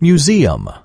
museum.